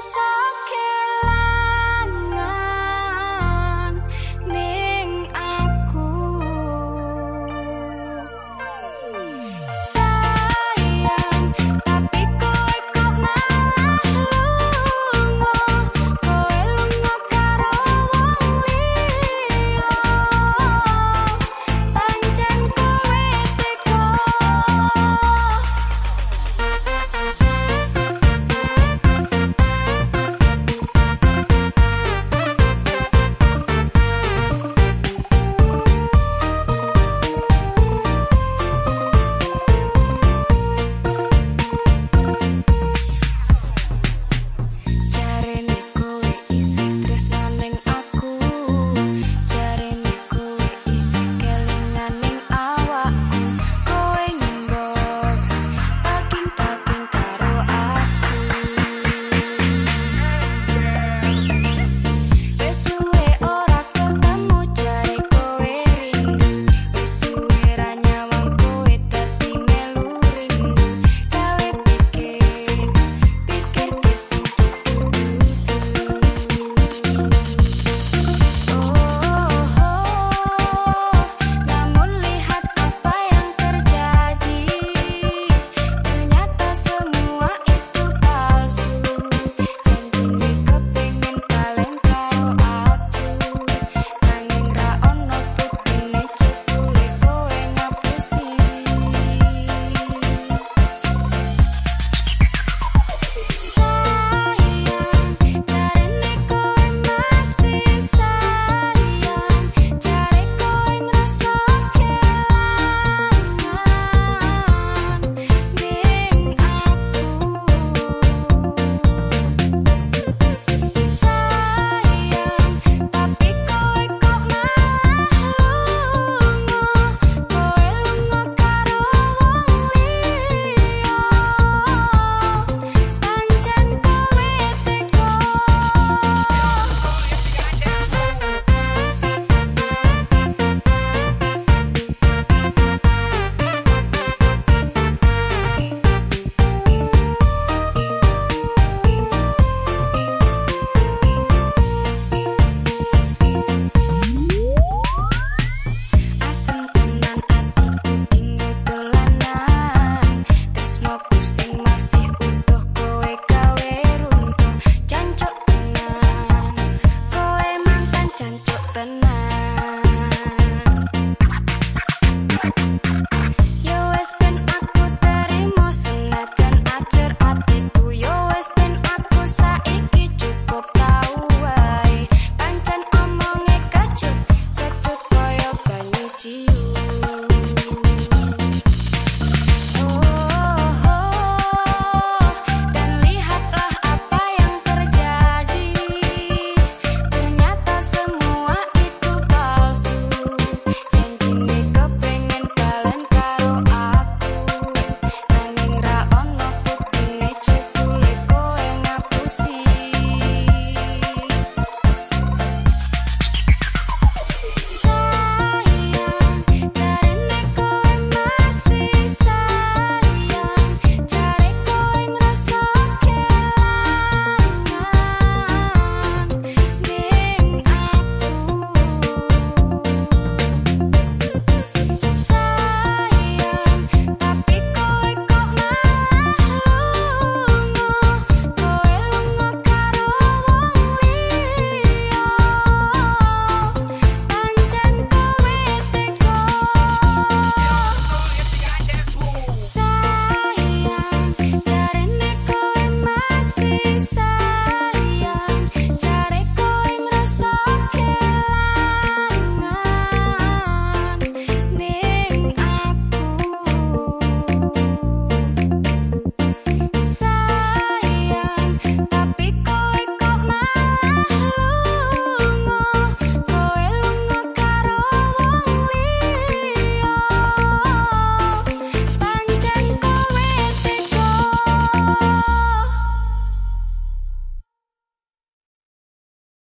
side.